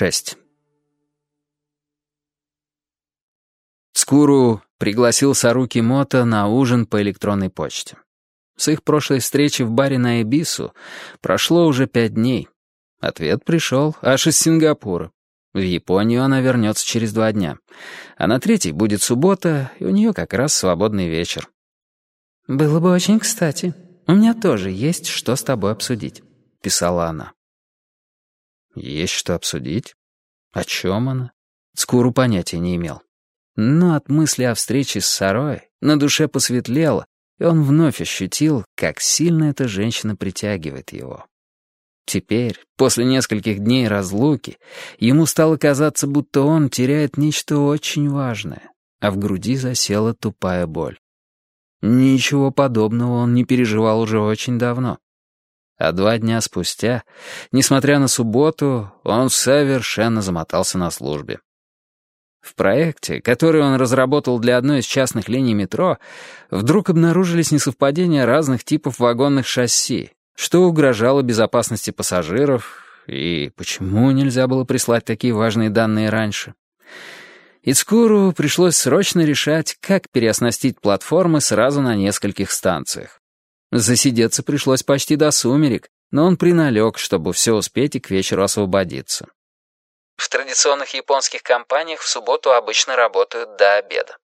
6. Скуру пригласил Саруки Мото на ужин по электронной почте. С их прошлой встречи в баре на Эбису прошло уже пять дней. Ответ пришел аж из Сингапура. В Японию она вернется через два дня. А на третий будет суббота, и у нее как раз свободный вечер. «Было бы очень кстати. У меня тоже есть что с тобой обсудить», — писала она. Есть что обсудить? О чем она? Скуру понятия не имел. Но от мысли о встрече с Сарой на душе посветлело, и он вновь ощутил, как сильно эта женщина притягивает его. Теперь, после нескольких дней разлуки, ему стало казаться, будто он теряет нечто очень важное, а в груди засела тупая боль. Ничего подобного он не переживал уже очень давно. А два дня спустя, несмотря на субботу, он совершенно замотался на службе. В проекте, который он разработал для одной из частных линий метро, вдруг обнаружились несовпадения разных типов вагонных шасси, что угрожало безопасности пассажиров, и почему нельзя было прислать такие важные данные раньше. Ицкуру пришлось срочно решать, как переоснастить платформы сразу на нескольких станциях. Засидеться пришлось почти до сумерек, но он приналег, чтобы все успеть и к вечеру освободиться. В традиционных японских компаниях в субботу обычно работают до обеда.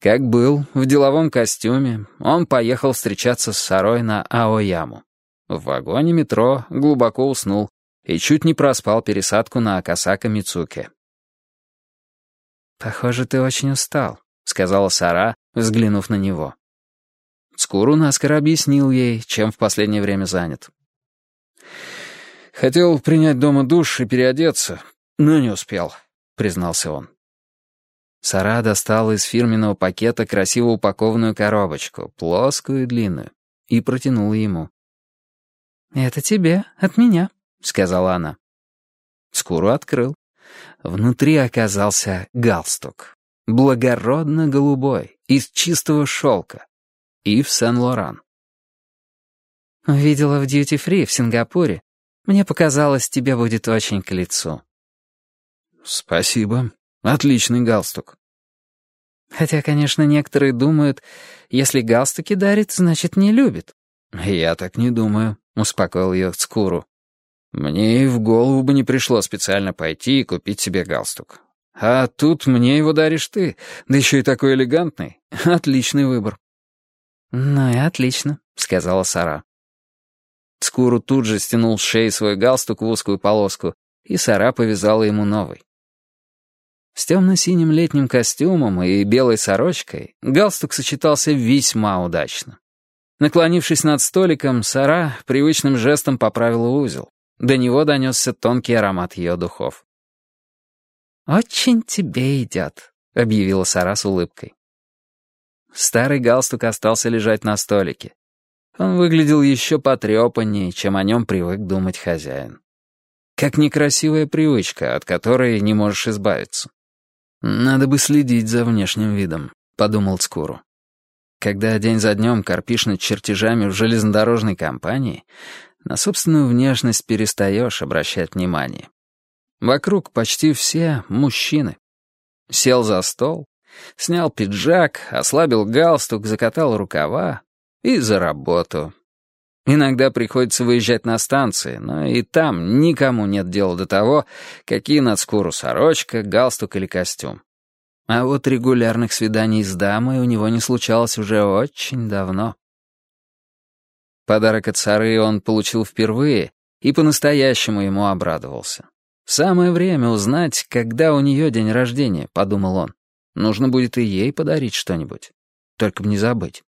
Как был, в деловом костюме, он поехал встречаться с Сарой на Аояму. В вагоне метро глубоко уснул и чуть не проспал пересадку на Акасака Мицуке. «Похоже, ты очень устал», — сказала Сара, взглянув на него. Скуру наскоро объяснил ей, чем в последнее время занят. «Хотел принять дома душ и переодеться, но не успел», — признался он. Сара достала из фирменного пакета красиво упакованную коробочку, плоскую и длинную, и протянула ему. «Это тебе, от меня», — сказала она. Скуру открыл. Внутри оказался галстук. Благородно-голубой, из чистого шелка, Ив Сен-Лоран. «Видела в дьюти-фри в Сингапуре. Мне показалось, тебе будет очень к лицу». «Спасибо. Отличный галстук». Хотя, конечно, некоторые думают, если галстуки дарит, значит, не любит. «Я так не думаю», — успокоил ее Цкуру. «Мне и в голову бы не пришло специально пойти и купить себе галстук. А тут мне его даришь ты, да еще и такой элегантный. Отличный выбор». «Ну и отлично», — сказала Сара. Скуру тут же стянул с шеи свой галстук в узкую полоску, и Сара повязала ему новый. С темно-синим летним костюмом и белой сорочкой галстук сочетался весьма удачно. Наклонившись над столиком, Сара привычным жестом поправила узел. До него донесся тонкий аромат ее духов. «Очень тебе идет», — объявила Сара с улыбкой. Старый галстук остался лежать на столике. Он выглядел еще потрепаннее, чем о нем привык думать хозяин. Как некрасивая привычка, от которой не можешь избавиться. «Надо бы следить за внешним видом», — подумал Скуру. Когда день за днем корпишь над чертежами в железнодорожной компании, на собственную внешность перестаешь обращать внимание. Вокруг почти все мужчины. Сел за стол, Снял пиджак, ослабил галстук, закатал рукава и за работу. Иногда приходится выезжать на станции, но и там никому нет дела до того, какие над скуру сорочка, галстук или костюм. А вот регулярных свиданий с дамой у него не случалось уже очень давно. Подарок от Сары он получил впервые и по-настоящему ему обрадовался. «Самое время узнать, когда у нее день рождения», — подумал он. Нужно будет и ей подарить что-нибудь. Только бы не забыть.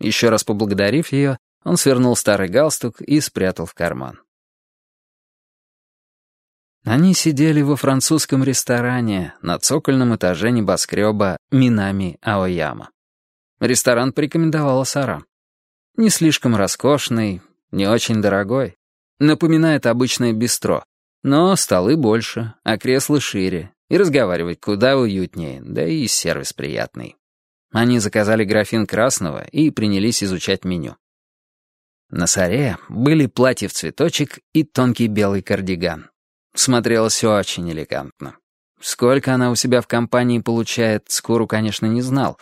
Еще раз поблагодарив ее, он свернул старый галстук и спрятал в карман. Они сидели во французском ресторане на цокольном этаже небоскреба Минами Аояма. Ресторан порекомендовала Сара. Не слишком роскошный, не очень дорогой. Напоминает обычное бистро, но столы больше, а кресла шире, и разговаривать куда уютнее, да и сервис приятный. Они заказали графин красного и принялись изучать меню. На Саре были платье в цветочек и тонкий белый кардиган. Смотрелась очень элегантно. Сколько она у себя в компании получает, Скуру, конечно, не знал,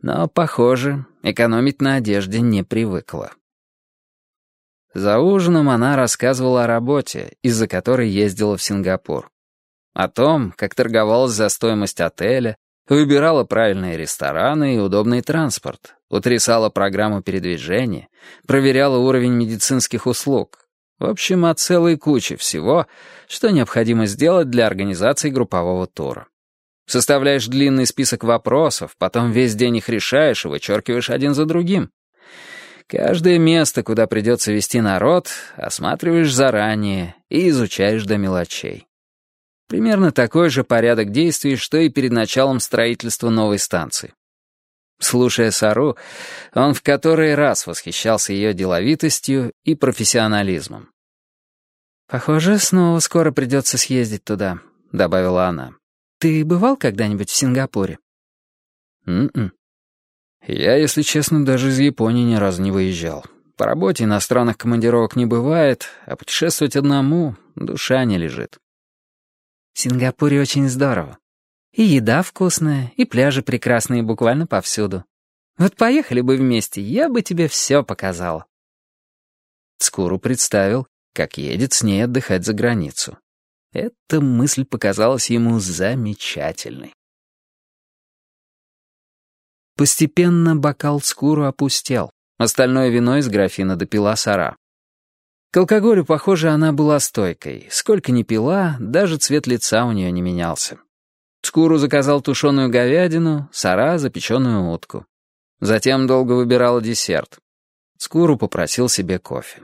но, похоже, экономить на одежде не привыкла. За ужином она рассказывала о работе, из-за которой ездила в Сингапур. О том, как торговалась за стоимость отеля, выбирала правильные рестораны и удобный транспорт, утрясала программу передвижения, проверяла уровень медицинских услуг. В общем, о целой куче всего, что необходимо сделать для организации группового тура. Составляешь длинный список вопросов, потом весь день их решаешь и вычеркиваешь один за другим. Каждое место, куда придется вести народ, осматриваешь заранее и изучаешь до мелочей. Примерно такой же порядок действий, что и перед началом строительства новой станции. Слушая Сару, он в который раз восхищался ее деловитостью и профессионализмом. «Похоже, снова скоро придется съездить туда», — добавила она. «Ты бывал когда-нибудь в Сингапуре?» «М-м. Я, если честно, даже из Японии ни разу не выезжал. По работе иностранных командировок не бывает, а путешествовать одному душа не лежит». «В Сингапуре очень здорово. И еда вкусная, и пляжи прекрасные буквально повсюду. Вот поехали бы вместе, я бы тебе все показал. Скуру представил, как едет с ней отдыхать за границу. Эта мысль показалась ему замечательной. Постепенно бокал Скуру опустел. Остальное вино из графина допила Сара. К алкоголю, похоже, она была стойкой. Сколько ни пила, даже цвет лица у нее не менялся. Скуру заказал тушеную говядину, Сара — запеченную утку. Затем долго выбирала десерт. Скуру попросил себе кофе.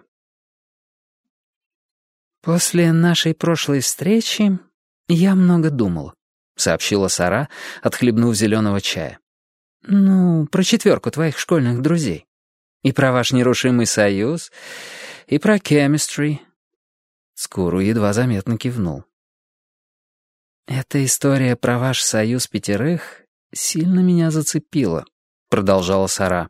«После нашей прошлой встречи я много думала», — сообщила Сара, отхлебнув зеленого чая. «Ну, про четверку твоих школьных друзей. И про ваш нерушимый союз, и про chemistry». Скуру едва заметно кивнул. «Эта история про ваш союз пятерых сильно меня зацепила», — продолжала Сара.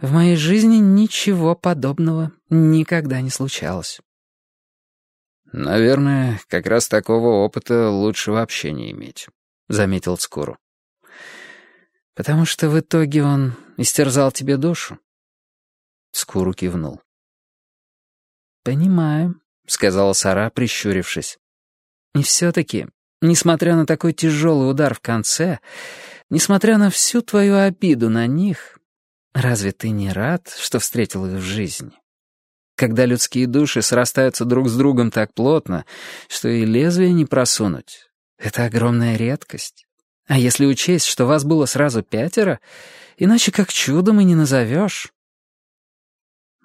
«В моей жизни ничего подобного никогда не случалось». «Наверное, как раз такого опыта лучше вообще не иметь», — заметил Скуру. «Потому что в итоге он истерзал тебе душу?» Скуру кивнул. «Понимаю», — сказала Сара, прищурившись. «И все-таки Несмотря на такой тяжелый удар в конце, несмотря на всю твою обиду на них, разве ты не рад, что встретил их в жизни? Когда людские души срастаются друг с другом так плотно, что и лезвие не просунуть, это огромная редкость. А если учесть, что вас было сразу пятеро, иначе как чудом и не назовешь.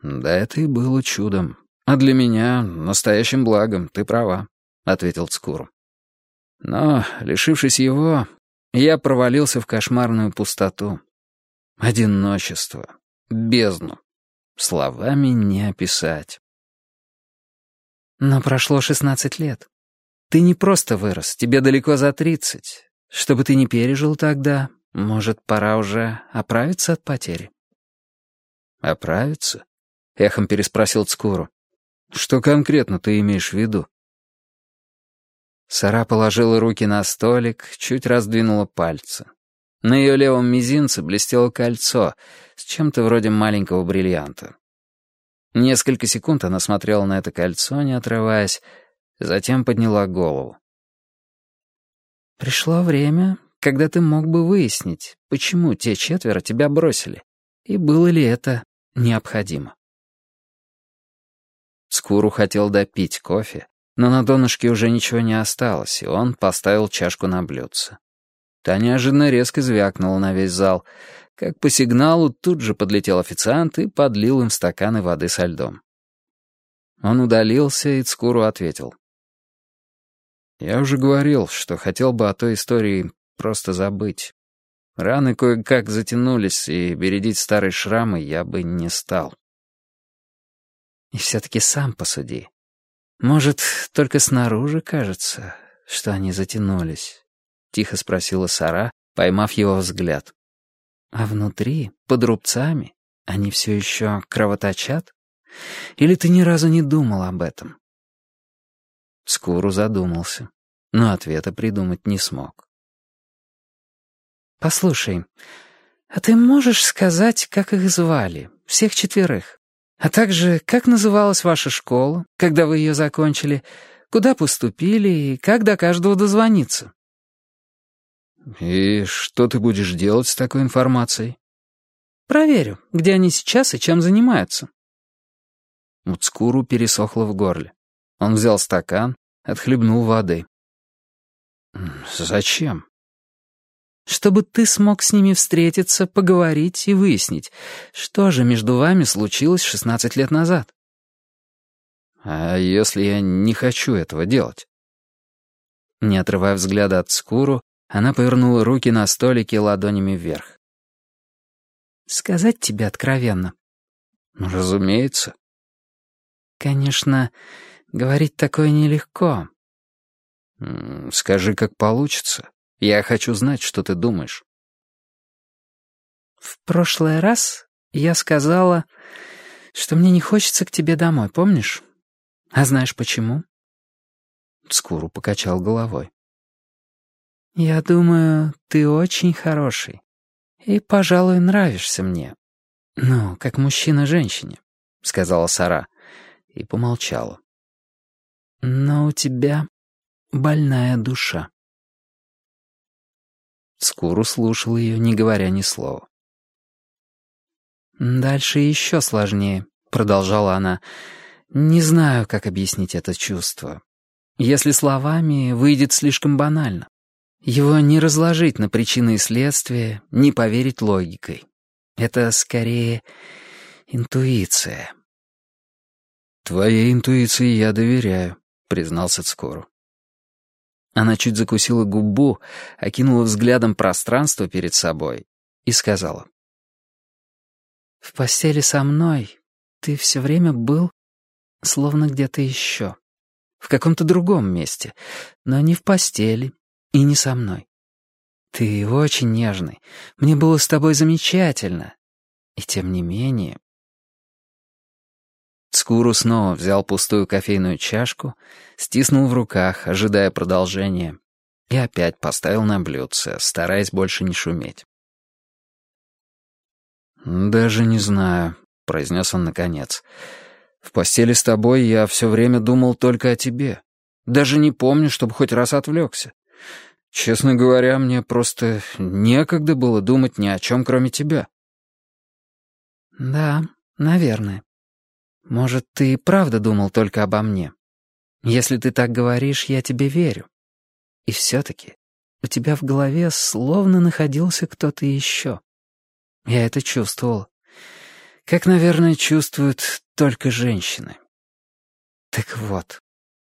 «Да это и было чудом. А для меня — настоящим благом, ты права», — ответил Цкуру. Но, лишившись его, я провалился в кошмарную пустоту. Одиночество, бездну. Словами не описать. Но прошло шестнадцать лет. Ты не просто вырос, тебе далеко за тридцать. Чтобы ты не пережил тогда, может, пора уже оправиться от потери? «Оправиться?» — эхом переспросил Цкуру. «Что конкретно ты имеешь в виду?» Сара положила руки на столик, чуть раздвинула пальцы. На ее левом мизинце блестело кольцо с чем-то вроде маленького бриллианта. Несколько секунд она смотрела на это кольцо, не отрываясь, затем подняла голову. «Пришло время, когда ты мог бы выяснить, почему те четверо тебя бросили, и было ли это необходимо». Скуру хотел допить кофе, но на донышке уже ничего не осталось, и он поставил чашку на блюдце. Та неожиданно резко звякнула на весь зал. Как по сигналу тут же подлетел официант и подлил им стаканы воды со льдом. Он удалился, и Цкуру ответил. «Я уже говорил, что хотел бы о той истории просто забыть. Раны кое-как затянулись, и бередить старые шрамы я бы не стал». «И все-таки сам посуди. «Может, только снаружи кажется, что они затянулись?» — тихо спросила Сара, поймав его взгляд. «А внутри, под рубцами, они все еще кровоточат? Или ты ни разу не думал об этом?» Скуру задумался, но ответа придумать не смог. «Послушай, а ты можешь сказать, как их звали, всех четверых? А также, как называлась ваша школа, когда вы ее закончили, куда поступили и как до каждого дозвониться?» «И что ты будешь делать с такой информацией?» «Проверю, где они сейчас и чем занимаются». Муцкуру пересохло в горле. Он взял стакан, отхлебнул воды. «Зачем?» «Чтобы ты смог с ними встретиться, поговорить и выяснить, что же между вами случилось 16 лет назад». «А если я не хочу этого делать?» Не отрывая взгляда от Скуру, она повернула руки на столике ладонями вверх. «Сказать тебе откровенно?» «Разумеется». «Конечно, говорить такое нелегко». «Скажи, как получится. Я хочу знать, что ты думаешь». «В прошлый раз я сказала, что мне не хочется к тебе домой, помнишь? А знаешь почему?» Скуру покачал головой. «Я думаю, ты очень хороший. И, пожалуй, нравишься мне. Ну, как мужчина женщине», — сказала Сара и помолчала. «Но у тебя больная душа». Скуру слушал ее, не говоря ни слова. «Дальше еще сложнее», — продолжала она. «Не знаю, как объяснить это чувство. Если словами, выйдет слишком банально. Его не разложить на причины и следствия, не поверить логикой. Это скорее интуиция. «Твоей интуиции я доверяю», — признался Цкору. Она чуть закусила губу, окинула взглядом пространство перед собой и сказала. «В постели со мной ты все время был словно где-то еще, в каком-то другом месте, но не в постели, и не со мной. Ты очень нежный. Мне было с тобой замечательно. И тем не менее... Скуру снова взял пустую кофейную чашку, стиснул в руках, ожидая продолжения, и опять поставил на блюдце, стараясь больше не шуметь. «Даже не знаю», — произнес он наконец. «В постели с тобой я все время думал только о тебе. Даже не помню, чтобы хоть раз отвлекся. Честно говоря, мне просто некогда было думать ни о чем, кроме тебя. Да, наверное. Может, ты и правда думал только обо мне. Если ты так говоришь, я тебе верю. И все-таки у тебя в голове словно находился кто-то еще. Я это чувствовал. Как, наверное, чувствуют только женщины. Так вот,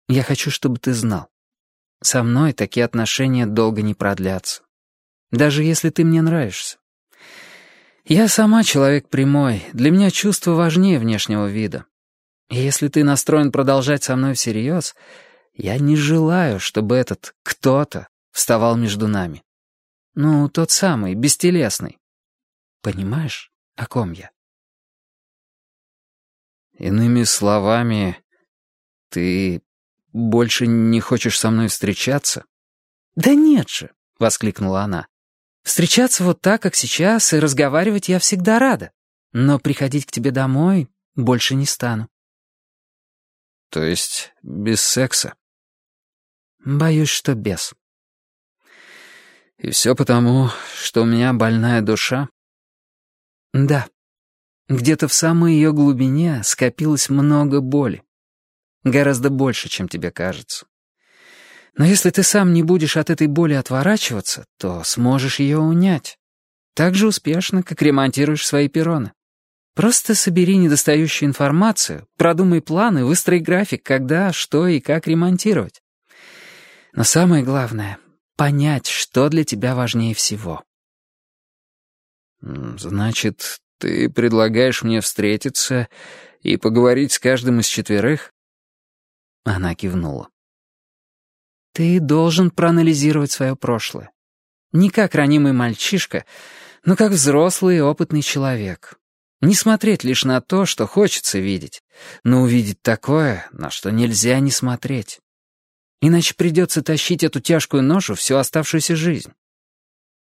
я хочу, чтобы ты знал. Со мной такие отношения долго не продлятся. Даже если ты мне нравишься. Я сама человек прямой, для меня чувство важнее внешнего вида. Если ты настроен продолжать со мной всерьез, я не желаю, чтобы этот кто-то вставал между нами. Ну, тот самый, бестелесный. Понимаешь, о ком я? Иными словами, ты больше не хочешь со мной встречаться?» «Да нет же!» — воскликнула она. «Встречаться вот так, как сейчас, и разговаривать я всегда рада. Но приходить к тебе домой больше не стану». «То есть без секса?» «Боюсь, что без». «И все потому, что у меня больная душа?» «Да. Где-то в самой ее глубине скопилось много боли. Гораздо больше, чем тебе кажется. Но если ты сам не будешь от этой боли отворачиваться, то сможешь ее унять. Так же успешно, как ремонтируешь свои перроны. Просто собери недостающую информацию, продумай планы, выстрой график, когда, что и как ремонтировать. Но самое главное — понять, что для тебя важнее всего. «Значит, ты предлагаешь мне встретиться и поговорить с каждым из четверых?» Она кивнула. «Ты должен проанализировать свое прошлое. Не как ранимый мальчишка, но как взрослый и опытный человек. Не смотреть лишь на то, что хочется видеть, но увидеть такое, на что нельзя не смотреть. Иначе придется тащить эту тяжкую ношу всю оставшуюся жизнь.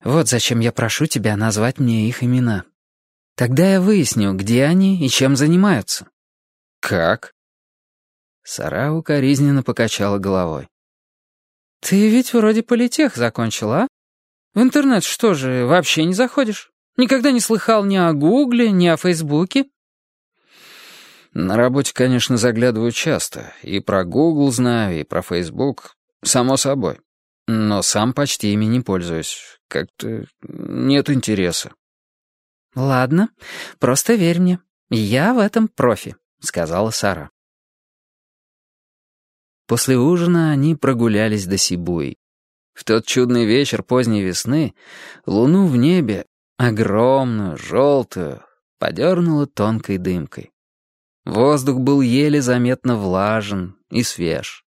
Вот зачем я прошу тебя назвать мне их имена. Тогда я выясню, где они и чем занимаются». «Как?» Сара укоризненно покачала головой. «Ты ведь вроде политех закончил, а? В интернет что же, вообще не заходишь? Никогда не слыхал ни о Гугле, ни о Фейсбуке?» На работе, конечно, заглядываю часто. И про Google знаю, и про Facebook. Само собой. Но сам почти ими не пользуюсь. Как-то нет интереса. «Ладно, просто верь мне. Я в этом профи», — сказала Сара. После ужина они прогулялись до Сибуи. В тот чудный вечер поздней весны луну в небе, огромную, желтую, подернула тонкой дымкой. Воздух был еле заметно влажен и свеж.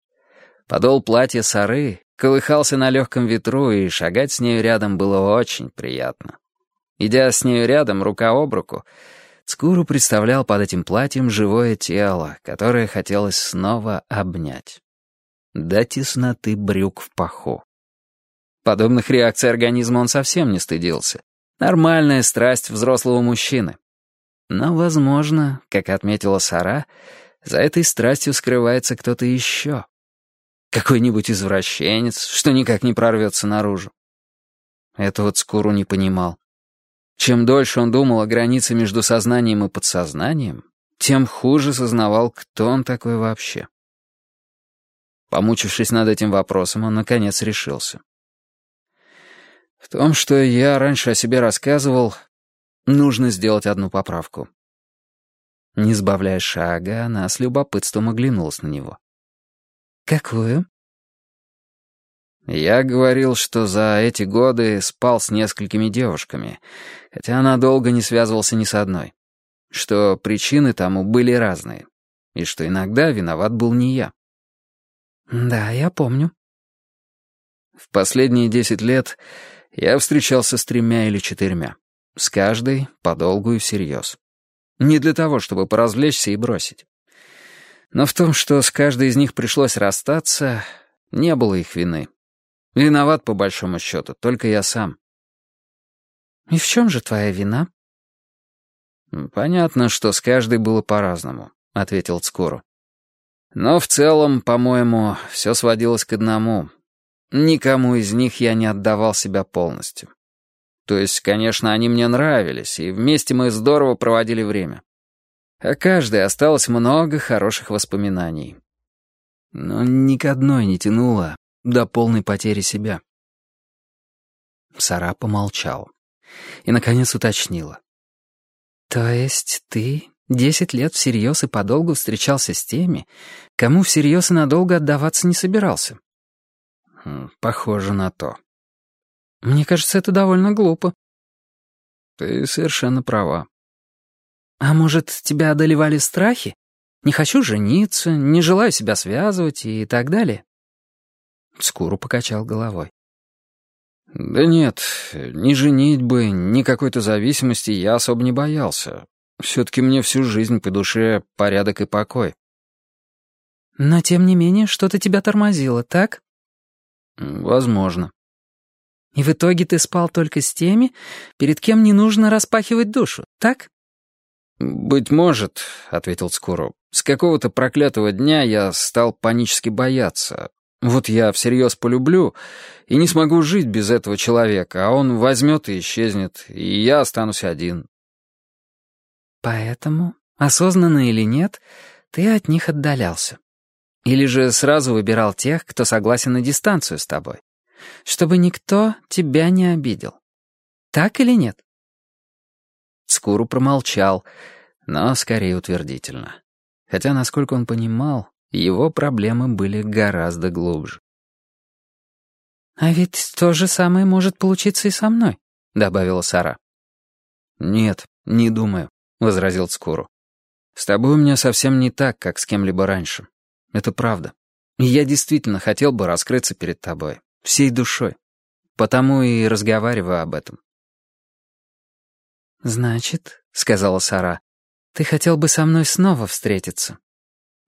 Подол платья Сары колыхался на легком ветру, и шагать с нею рядом было очень приятно. Идя с нею рядом, рука об руку, Цкуру представлял под этим платьем живое тело, которое хотелось снова обнять. До тесноты брюк в паху. Подобных реакций организма он совсем не стыдился. Нормальная страсть взрослого мужчины. Но, возможно, как отметила Сара, за этой страстью скрывается кто-то еще. Какой-нибудь извращенец, что никак не прорвется наружу. Этого Цкуру не понимал. Чем дольше он думал о границе между сознанием и подсознанием, тем хуже сознавал, кто он такой вообще. Помучившись над этим вопросом, он наконец решился. В том, что я раньше о себе рассказывал, Нужно сделать одну поправку. Не сбавляя шага, она с любопытством оглянулась на него. «Какую?» Я говорил, что за эти годы спал с несколькими девушками, хотя она долго не связывался ни с одной. Что причины тому были разные, и что иногда виноват был не я. «Да, я помню». В последние десять лет я встречался с тремя или четырьмя. С каждой подолгу и всерьез. Не для того, чтобы поразвлечься и бросить. Но в том, что с каждой из них пришлось расстаться, не было их вины. Виноват, по большому счету, только я сам. «И в чем же твоя вина?» «Понятно, что с каждой было по-разному», — ответил Цкуру. «Но в целом, по-моему, все сводилось к одному. Никому из них я не отдавал себя полностью. То есть, конечно, они мне нравились, и вместе мы здорово проводили время. А каждой осталось много хороших воспоминаний. Но ни к одной не тянуло до полной потери себя. Сара помолчала и, наконец, уточнила. «То есть ты десять лет всерьез и подолгу встречался с теми, кому всерьез и надолго отдаваться не собирался?» Хм, «Похоже на то», мне кажется, это довольно глупо. Ты совершенно права. А может, тебя одолевали страхи? Не хочу жениться, не желаю себя связывать и так далее? Скуру покачал головой. Да нет, ни женитьбы, ни какой-то зависимости я особо не боялся. Все-таки мне всю жизнь по душе порядок и покой. Но тем не менее, что-то тебя тормозило, так? Возможно. И в итоге ты спал только с теми, перед кем не нужно распахивать душу, так?» «Быть может», — ответил Скоро. «С какого-то проклятого дня я стал панически бояться. Вот я всерьез полюблю и не смогу жить без этого человека, а он возьмет и исчезнет, и я останусь один». «Поэтому, осознанно или нет, ты от них отдалялся. Или же сразу выбирал тех, кто согласен на дистанцию с тобой?» чтобы никто тебя не обидел. Так или нет?» Скуру промолчал, но скорее утвердительно. Хотя, насколько он понимал, его проблемы были гораздо глубже. «А ведь то же самое может получиться и со мной», — добавила Сара. «Нет, не думаю», — возразил Скуру. «С тобой у меня совсем не так, как с кем-либо раньше. Это правда. И я действительно хотел бы раскрыться перед тобой. Всей душой. Потому и разговариваю об этом. «Значит, — сказала Сара, — ты хотел бы со мной снова встретиться?»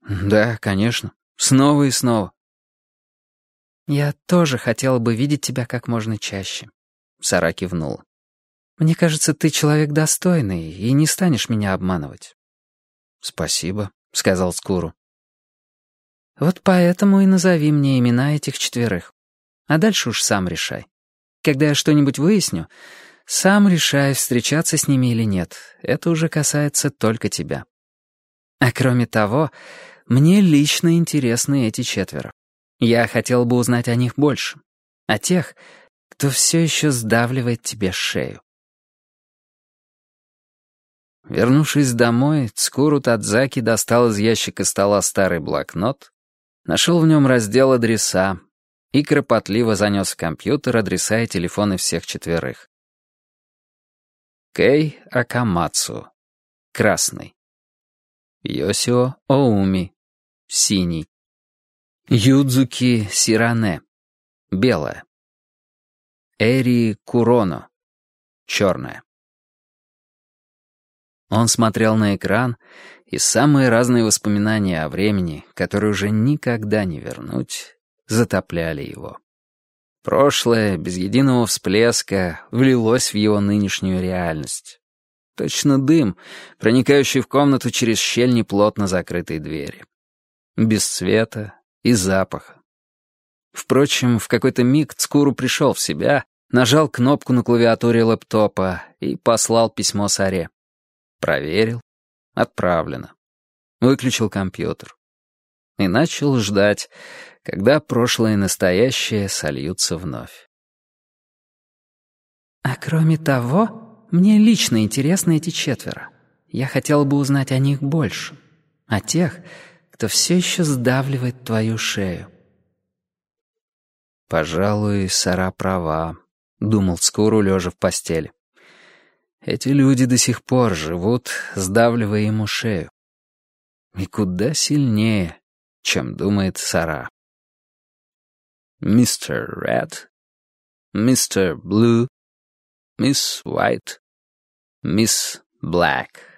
«Да, конечно. Снова и снова». «Я тоже хотела бы видеть тебя как можно чаще», — Сара кивнула. «Мне кажется, ты человек достойный и не станешь меня обманывать». «Спасибо», — сказал Скуру. «Вот поэтому и назови мне имена этих четверых. А дальше уж сам решай. Когда я что-нибудь выясню, сам решай, встречаться с ними или нет. Это уже касается только тебя. А кроме того, мне лично интересны эти четверо. Я хотел бы узнать о них больше. О тех, кто все еще сдавливает тебе шею. Вернувшись домой, Цкуру Тадзаки достал из ящика стола старый блокнот, нашел в нем раздел адреса и кропотливо занес в компьютер адреса и телефоны всех четверых. Кей Акамацу. Красный. Йосио Оуми. Синий. Юдзуки Сиране. Белая. Эри Куроно. Черная. Он смотрел на экран, и самые разные воспоминания о времени, которые уже никогда не вернуть, затопляли его. Прошлое, без единого всплеска, влилось в его нынешнюю реальность. Точно дым, проникающий в комнату через щель неплотно закрытой двери. Без цвета и запаха. Впрочем, в какой-то миг Цкуру пришел в себя, нажал кнопку на клавиатуре лэптопа и послал письмо Саре. Проверил. Отправлено. Выключил компьютер. И начал ждать, когда прошлое и настоящее сольются вновь. «А кроме того, мне лично интересны эти четверо. Я хотел бы узнать о них больше. О тех, кто все еще сдавливает твою шею». «Пожалуй, Сара права», — думал Скуру, лежа в постели. «Эти люди до сих пор живут, сдавливая ему шею. И куда сильнее, чем думает Сара». Mr. Red, Mr. Blue, Miss White, Miss Black.